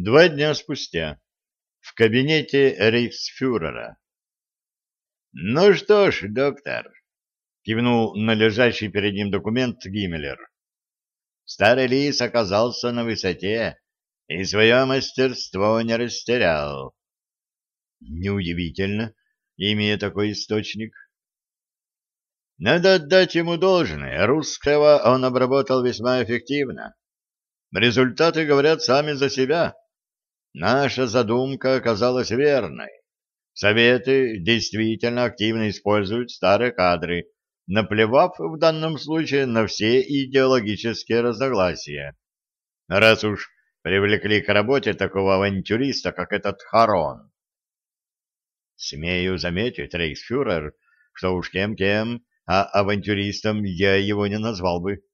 Два дня спустя. В кабинете рейхсфюрера. «Ну что ж, доктор», — кивнул на лежащий перед ним документ Гиммлер. «Старый лис оказался на высоте и свое мастерство не растерял». «Неудивительно, имея такой источник». «Надо отдать ему должное. Русского он обработал весьма эффективно. Результаты говорят сами за себя». Наша задумка оказалась верной. Советы действительно активно используют старые кадры, наплевав в данном случае на все идеологические разногласия. Раз уж привлекли к работе такого авантюриста, как этот Харон. Смею заметить, рейхсфюрер, что уж кем-кем, а авантюристом я его не назвал бы.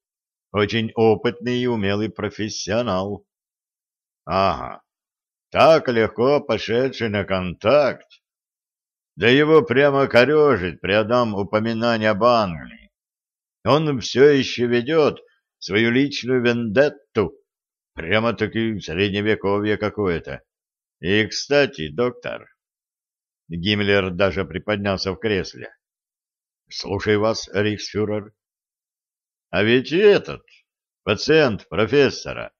Очень опытный и умелый профессионал. Ага, так легко пошедший на контакт. Да его прямо корежит при одном упоминании об Англии. Он все еще ведет свою личную вендетту, прямо-таки средневековье какое-то. И, кстати, доктор... Гиммлер даже приподнялся в кресле. — Слушай вас, рейхсфюрер. — А ведь этот, пациент профессора,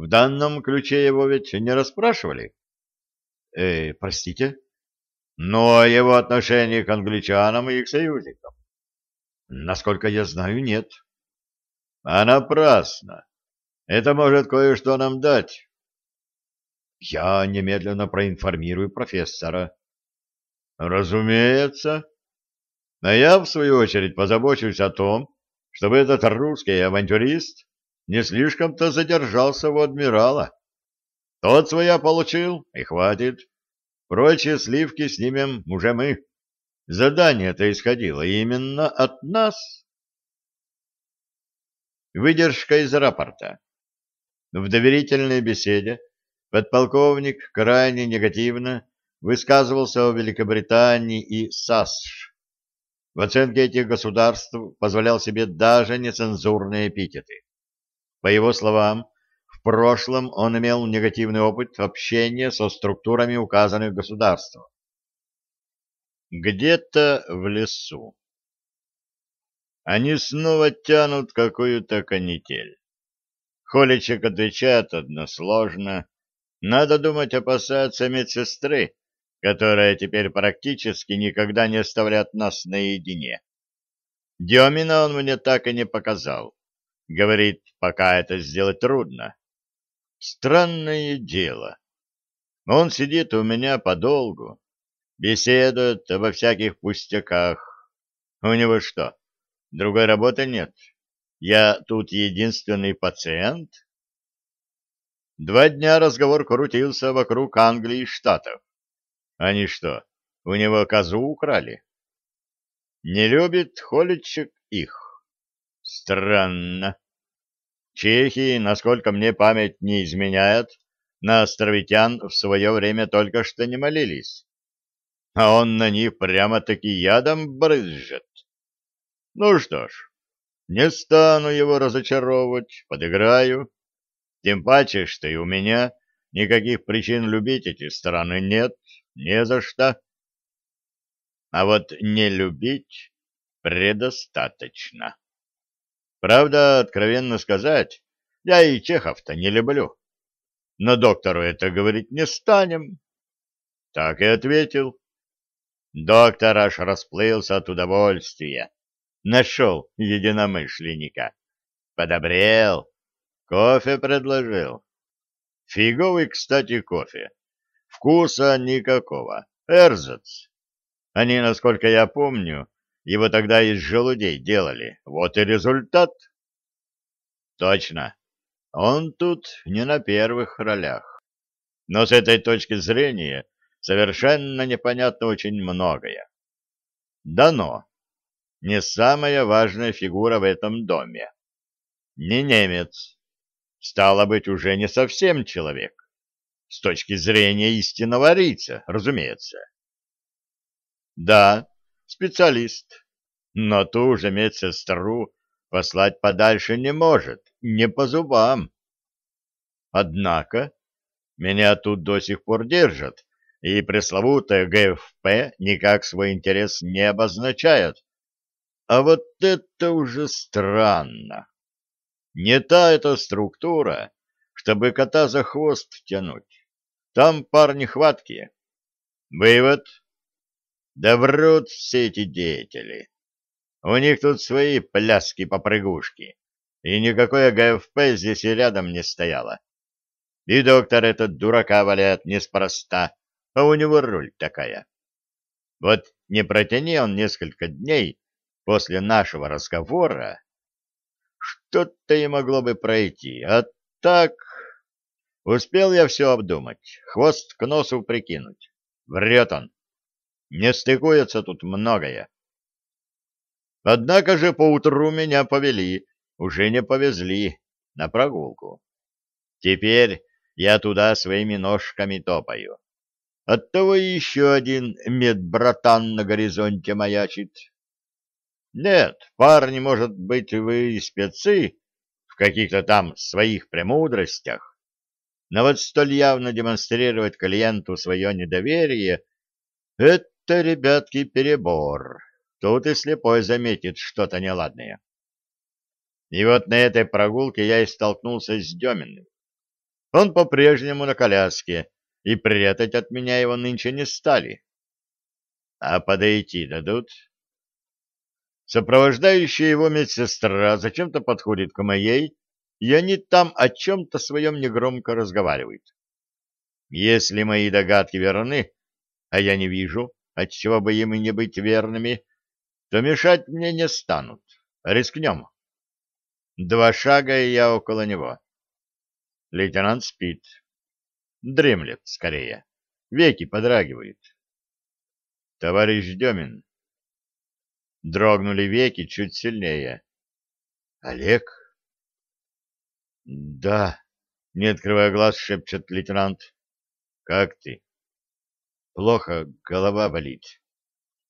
в данном ключе его ведь не расспрашивали. Э, простите? Но его отношении к англичанам и их союзникам. Насколько я знаю, нет. А напрасно. Это может кое-что нам дать. Я немедленно проинформирую профессора. Разумеется. А я, в свою очередь, позабочусь о том, чтобы этот русский авантюрист не слишком-то задержался у адмирала. Тот своя получил, и хватит. Прочие сливки снимем уже мы. Задание-то исходило именно от нас. Выдержка из рапорта. В доверительной беседе подполковник крайне негативно высказывался о Великобритании и САСШ. В оценке этих государств позволял себе даже нецензурные эпитеты. По его словам, в прошлом он имел негативный опыт общения со структурами указанных государств. Где-то в лесу. Они снова тянут какую-то канитель. Холичек отвечает односложно. Надо думать, опасаться медсестры, которая теперь практически никогда не оставляет нас наедине. Демина он мне так и не показал. Говорит, пока это сделать трудно. Странное дело. Он сидит у меня подолгу, беседует обо всяких пустяках. У него что, другой работы нет? Я тут единственный пациент? Два дня разговор крутился вокруг Англии и Штатов. Они что, у него козу украли? Не любит Холичек их. Странно. Чехии, насколько мне память не изменяет, на островитян в свое время только что не молились. А он на них прямо-таки ядом брызжет. Ну что ж, не стану его разочаровывать, подыграю. Тем паче, что и у меня никаких причин любить эти страны нет, не за что. А вот не любить предостаточно. Правда, откровенно сказать, я и Чехов-то не люблю. Но доктору это говорить не станем. Так и ответил. Доктор аж расплылся от удовольствия. Нашел единомышленника. Подобрел. Кофе предложил. Фиговый, кстати, кофе. Вкуса никакого. Эрзац. Они, насколько я помню, его тогда из желудей делали. Вот и результат. Точно. Он тут не на первых ролях. Но с этой точки зрения совершенно непонятно очень многое. Дано. Не самая важная фигура в этом доме. Не немец. Стало быть, уже не совсем человек. С точки зрения истинного рица, разумеется. Да, специалист, но ту же медсестру послать подальше не может, не по зубам. Однако меня тут до сих пор держат, и пресловутая ГФП никак свой интерес не обозначает. А вот это уже странно. Не та эта структура, чтобы кота за хвост тянуть. Там парни хваткие. Вывод. Да врут все эти деятели. У них тут свои пляски-попрыгушки, и никакое ГФП здесь и рядом не стояло. И доктор этот дурака валяет неспроста, а у него роль такая. Вот не протяни он несколько дней после нашего разговора, что-то и могло бы пройти, а так... Успел я все обдумать, хвост к носу прикинуть. Врет он. Не стыкуется тут многое. Однако же поутру меня повели, уже не повезли, на прогулку. Теперь я туда своими ножками топаю. Оттого еще один медбратан на горизонте маячит. Нет, парни, может быть, вы и спецы в каких-то там своих премудростях, но вот столь явно демонстрировать клиенту свое недоверие — это, ребятки, перебор. Тут и слепой заметит что-то неладное. И вот на этой прогулке я и столкнулся с Деминым. Он по-прежнему на коляске, и прятать от меня его нынче не стали. А подойти дадут? Сопровождающая его медсестра зачем-то подходит к моей, и они там о чем-то своем негромко разговаривают. Если мои догадки верны, а я не вижу, отчего бы им и не быть верными, то мешать мне не станут. Рискнем. Два шага, и я около него. Лейтенант спит. Дремлет, скорее. Веки подрагивают. Товарищ Демин. Дрогнули веки чуть сильнее. Олег? Да, не открывая глаз, шепчет лейтенант. Как ты? Плохо, голова болит.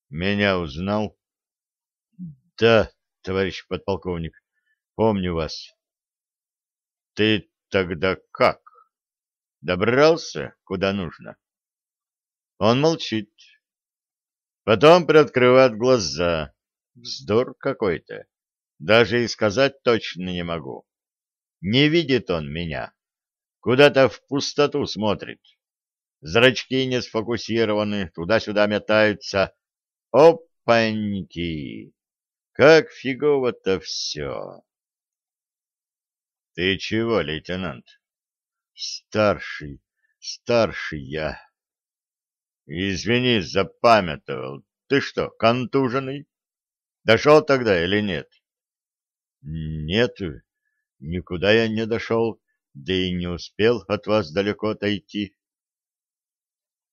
Меня узнал? Да, товарищ подполковник, помню вас. Ты Тогда как? Добрался, куда нужно? Он молчит. Потом приоткрывает глаза. Вздор какой-то. Даже и сказать точно не могу. Не видит он меня. Куда-то в пустоту смотрит. Зрачки не сфокусированы, туда-сюда метаются. Опаньки! Как фигово-то все! — Ты чего, лейтенант? — Старший, старший я. — Извини, запамятовал. Ты что, контуженный? Дошел тогда или нет? — Нет, никуда я не дошел, да и не успел от вас далеко отойти.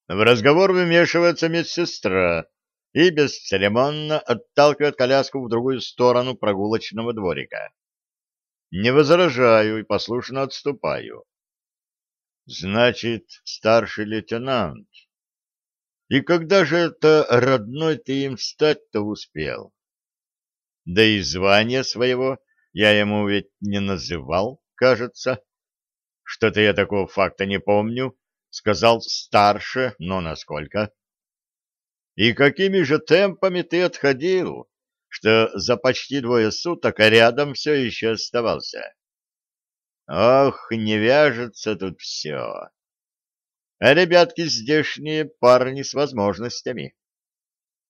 В разговор вмешивается медсестра и бесцеремонно отталкивает коляску в другую сторону прогулочного дворика. Не возражаю и послушно отступаю. Значит, старший лейтенант. И когда же это родной ты им стать-то успел? Да и звания своего я ему ведь не называл, кажется. Что-то я такого факта не помню. Сказал старше, но насколько? И какими же темпами ты отходил? что за почти двое суток рядом все еще оставался. Ох, не вяжется тут все. А ребятки здешние парни с возможностями.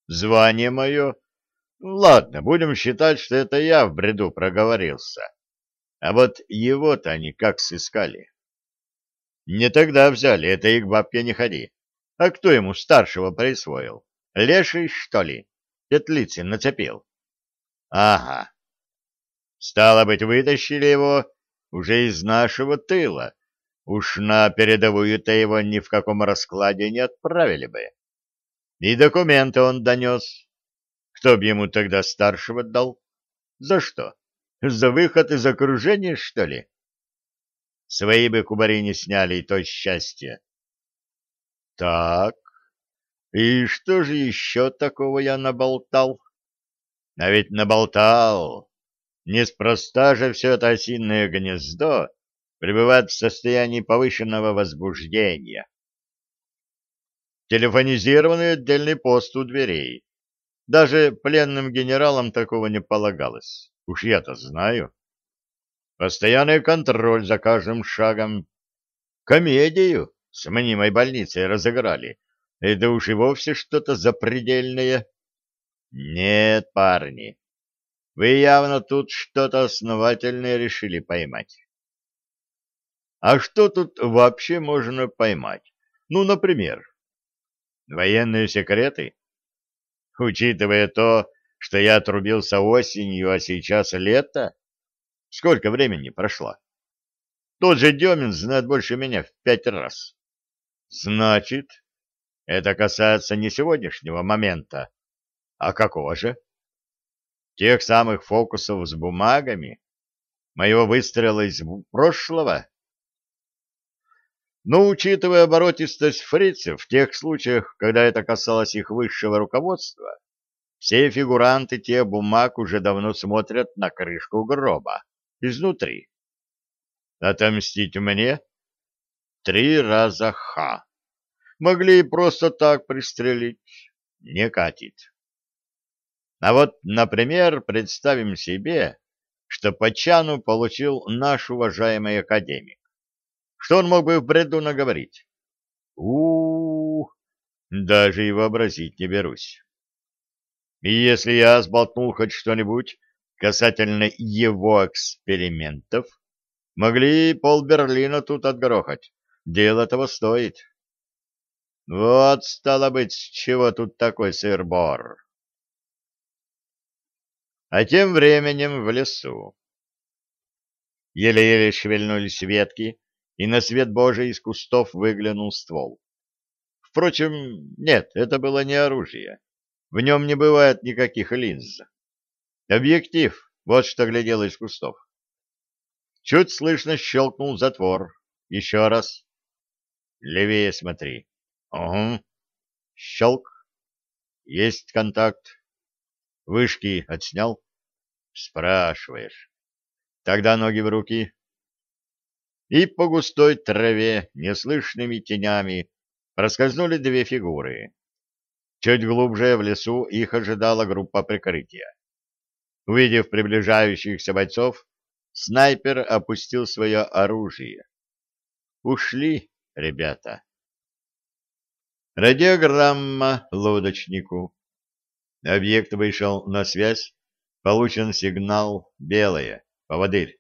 Звание мое... Ладно, будем считать, что это я в бреду проговорился. А вот его-то они как сыскали. Не тогда взяли, это их бабке не ходи. А кто ему старшего присвоил? Леший, что ли? Петлицын нацепил. Ага. Стало быть, вытащили его уже из нашего тыла. Уж на передовую-то его ни в каком раскладе не отправили бы. И документы он донес. Кто б ему тогда старшего дал? За что? За выход из окружения, что ли? Свои бы кубари не сняли, и то счастье. Так, и что же еще такого я наболтал? А ведь наболтал. Неспроста же все это осиное гнездо пребывает в состоянии повышенного возбуждения. Телефонизированный отдельный пост у дверей. Даже пленным генералам такого не полагалось. Уж я-то знаю. Постоянный контроль за каждым шагом. Комедию с мнимой больницей разыграли. Это уж и вовсе что-то запредельное. Нет, парни, вы явно тут что-то основательное решили поймать. А что тут вообще можно поймать? Ну, например, военные секреты? Учитывая то, что я отрубился осенью, а сейчас лето, сколько времени прошло? Тот же Демин знает больше меня в пять раз. Значит, это касается не сегодняшнего момента, а какого же? Тех самых фокусов с бумагами? Моего выстрела из прошлого? Но, учитывая оборотистость фрицев в тех случаях, когда это касалось их высшего руководства, все фигуранты тех бумаг уже давно смотрят на крышку гроба, изнутри. Отомстить мне? Три раза ха. Могли и просто так пристрелить. Не катит. А вот, например, представим себе, что по чану получил наш уважаемый академик. Что он мог бы в бреду наговорить? у, -у, -у даже и вообразить не берусь. И если я сболтнул хоть что-нибудь касательно его экспериментов, могли пол Берлина тут отгрохать. Дело того стоит. Вот, стало быть, с чего тут такой сыр-бор. А тем временем в лесу. Еле-еле шевельнулись ветки, и на свет Божий из кустов выглянул ствол. Впрочем, нет, это было не оружие. В нем не бывает никаких линз. Объектив, вот что глядел из кустов. Чуть слышно щелкнул затвор. Еще раз. Левее смотри. Угу. Щелк. Есть контакт. Вышки отснял? Спрашиваешь. Тогда ноги в руки. И по густой траве неслышными тенями проскользнули две фигуры. Чуть глубже в лесу их ожидала группа прикрытия. Увидев приближающихся бойцов, снайпер опустил свое оружие. Ушли ребята. Радиограмма лодочнику. Объект вышел на связь. Получен сигнал «Белое». Поводырь.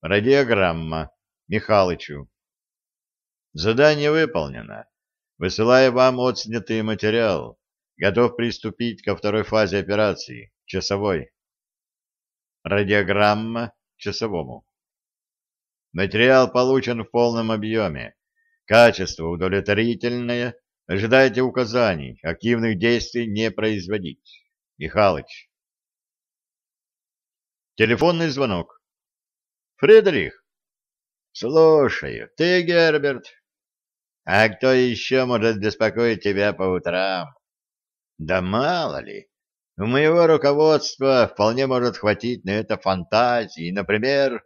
Радиограмма. Михалычу. Задание выполнено. Высылаю вам отснятый материал. Готов приступить ко второй фазе операции. Часовой. Радиограмма часовому. Материал получен в полном объеме. Качество удовлетворительное. Ожидайте указаний, активных действий не производить. Михалыч. Телефонный звонок. Фридрих. Слушаю. Ты, Герберт? А кто еще может беспокоить тебя по утрам? Да мало ли. У моего руководства вполне может хватить на это фантазии. Например,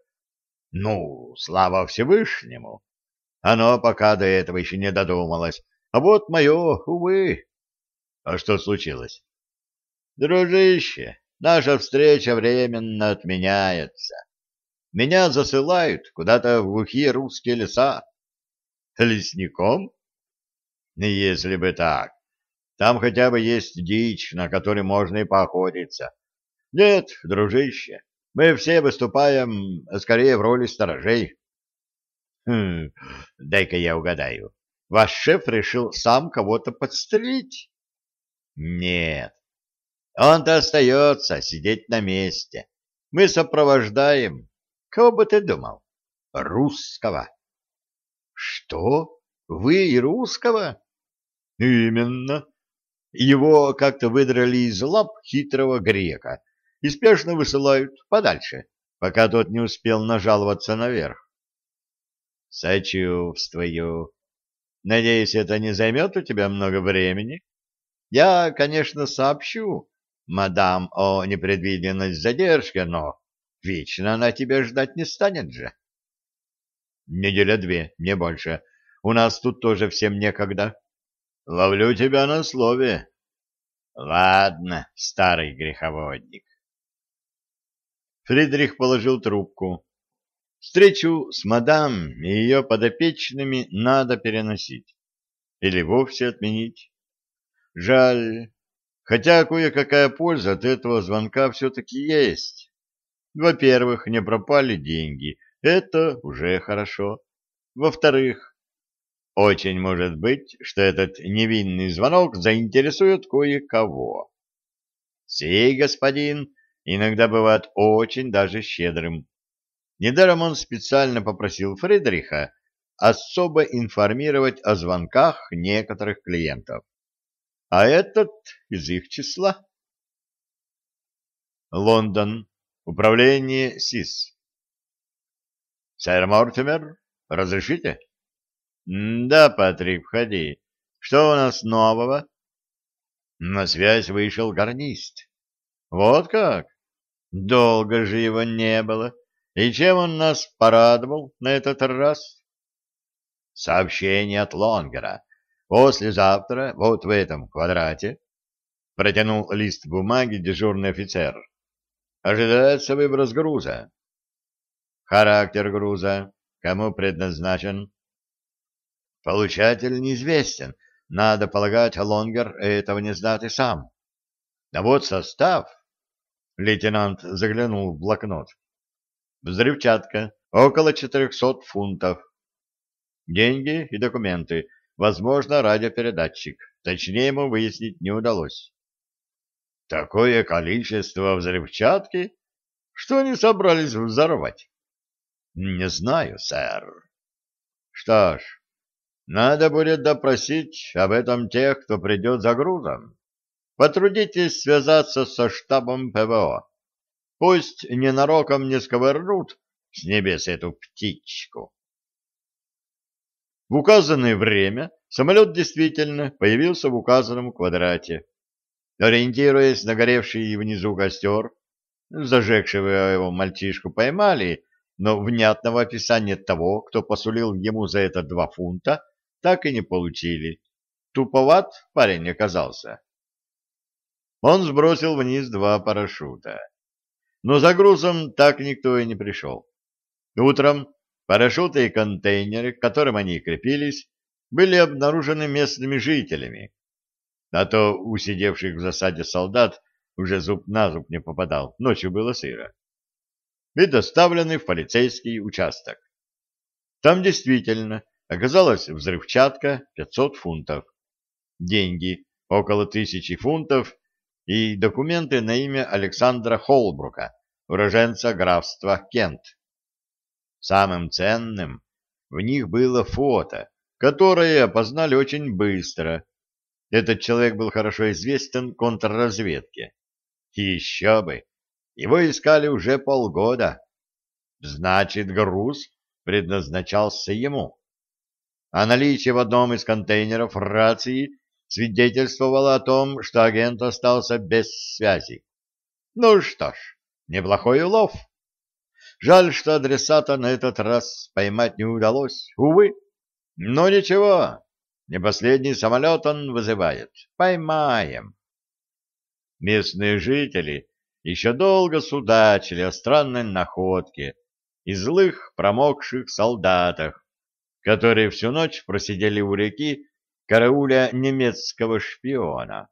ну, слава Всевышнему. Оно пока до этого еще не додумалось. А вот мое, увы. А что случилось? Дружище, наша встреча временно отменяется. Меня засылают куда-то в глухие русские леса. Лесником? Если бы так. Там хотя бы есть дичь, на которой можно и поохотиться. Нет, дружище, мы все выступаем скорее в роли сторожей. Хм, дай-ка я угадаю. Ваш шеф решил сам кого-то подстрелить? Нет. Он-то остается сидеть на месте. Мы сопровождаем. Кого бы ты думал? Русского. Что? Вы и русского? Именно. Его как-то выдрали из лап хитрого грека и спешно высылают подальше, пока тот не успел нажаловаться наверх. Сочувствую. Надеюсь, это не займет у тебя много времени. Я, конечно, сообщу мадам о непредвиденной задержке, но вечно она тебя ждать не станет же. Неделя две, не больше. У нас тут тоже всем некогда. Ловлю тебя на слове. Ладно, старый греховодник. Фридрих положил трубку. Встречу с мадам и ее подопечными надо переносить. Или вовсе отменить. Жаль. Хотя кое-какая польза от этого звонка все-таки есть. Во-первых, не пропали деньги. Это уже хорошо. Во-вторых, очень может быть, что этот невинный звонок заинтересует кое-кого. Сей господин иногда бывает очень даже щедрым. Недаром он специально попросил Фредериха особо информировать о звонках некоторых клиентов. А этот из их числа. Лондон. Управление СИС. Сэр Мортимер, разрешите? Да, Патрик, входи. Что у нас нового? На связь вышел гарнист. Вот как? Долго же его не было. И чем он нас порадовал на этот раз? Сообщение от Лонгера. Послезавтра, вот в этом квадрате, протянул лист бумаги дежурный офицер. Ожидается выброс груза. Характер груза. Кому предназначен? Получатель неизвестен. Надо полагать, Лонгер этого не знает и сам. А вот состав. Лейтенант заглянул в блокнот. Взрывчатка. Около 400 фунтов. Деньги и документы. Возможно, радиопередатчик. Точнее ему выяснить не удалось. Такое количество взрывчатки? Что они собрались взорвать? Не знаю, сэр. Что ж, надо будет допросить об этом тех, кто придет за грузом. Потрудитесь связаться со штабом ПВО. Пусть ненароком не сковырнут с небес эту птичку. В указанное время самолет действительно появился в указанном квадрате. Ориентируясь на горевший внизу костер, зажегшего его мальчишку поймали, но внятного описания того, кто посулил ему за это два фунта, так и не получили. Туповат парень оказался. Он сбросил вниз два парашюта но за грузом так никто и не пришел. Утром парашюты и контейнеры, к которым они крепились, были обнаружены местными жителями, а то у сидевших в засаде солдат уже зуб на зуб не попадал, ночью было сыро, и доставлены в полицейский участок. Там действительно оказалась взрывчатка 500 фунтов, деньги около тысячи фунтов и документы на имя Александра Холбрука, уроженца графства Кент. Самым ценным в них было фото, которое опознали очень быстро. Этот человек был хорошо известен контрразведке. И еще бы, его искали уже полгода. Значит, груз предназначался ему. А наличие в одном из контейнеров рации свидетельствовало о том, что агент остался без связи. Ну что ж, неплохой улов. Жаль, что адресата на этот раз поймать не удалось, увы. Но ничего, не последний самолет он вызывает. Поймаем. Местные жители еще долго судачили о странной находке и злых промокших солдатах, которые всю ночь просидели у реки, карауля немецкого шпиона.